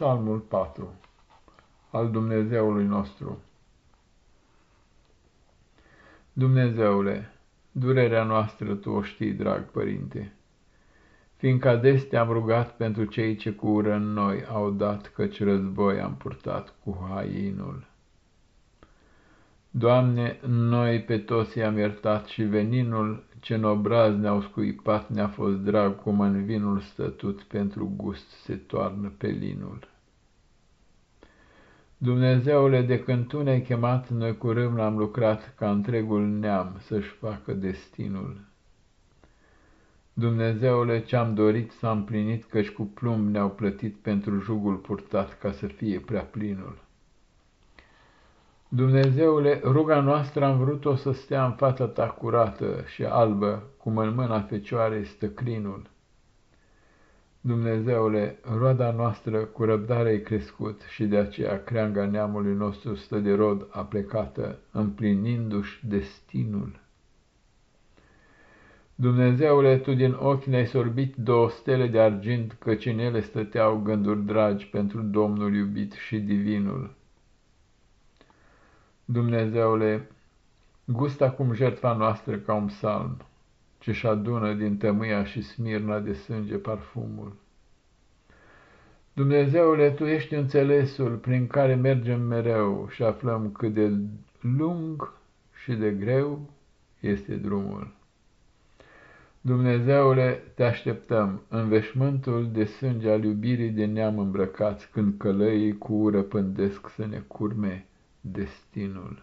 Psalmul 4 al Dumnezeului nostru Dumnezeule, durerea noastră Tu o știi, drag părinte, fiindcă ades te-am rugat pentru cei ce cu ură în noi au dat, căci război am purtat cu hainul. Doamne, noi pe toți i-am iertat și veninul ce în obraz ne-au scuipat ne-a fost drag, cum în vinul stătut pentru gust se toarnă pe linul. Dumnezeule, de când Tu ne-ai chemat, noi cu râvn am lucrat ca întregul neam să-și facă destinul. Dumnezeule, ce-am dorit s-a împlinit, căci cu plumb ne-au plătit pentru jugul purtat ca să fie prea plinul. Dumnezeule, ruga noastră am vrut-o să stea în fața ta curată și albă, cum în mâna fecioarei stă crinul. Dumnezeule, roada noastră cu răbdare ai crescut și de aceea creanga neamului nostru stă de rod aplecată, împlinindu-și destinul. Dumnezeule, Tu din ochi ne-ai sorbit două stele de argint, căci în ele stăteau gânduri dragi pentru Domnul iubit și divinul. Dumnezeule, gust acum jertfa noastră ca un psalm, ce-și adună din tămâia și smirna de sânge parfumul. Dumnezeule, Tu ești înțelesul prin care mergem mereu și aflăm cât de lung și de greu este drumul. Dumnezeule, te așteptăm în veșmântul de sânge al iubirii de neam îmbrăcați, când călăii cu ură pândesc să ne curme destinul.